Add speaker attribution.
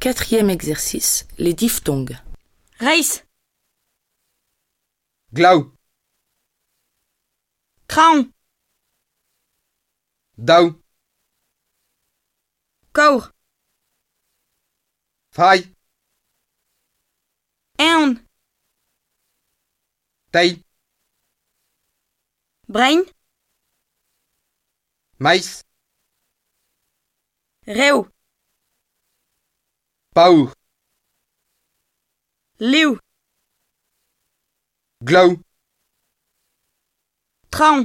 Speaker 1: Quatrième exercice, les diphtongues.
Speaker 2: Reis,
Speaker 3: Glav,
Speaker 2: traun,
Speaker 3: dav,
Speaker 2: kaur,
Speaker 3: fai,
Speaker 2: eon,
Speaker 3: tei,
Speaker 2: brein,
Speaker 3: mais,
Speaker 2: rev,
Speaker 3: paur,
Speaker 2: liv,
Speaker 3: glav,
Speaker 2: traun,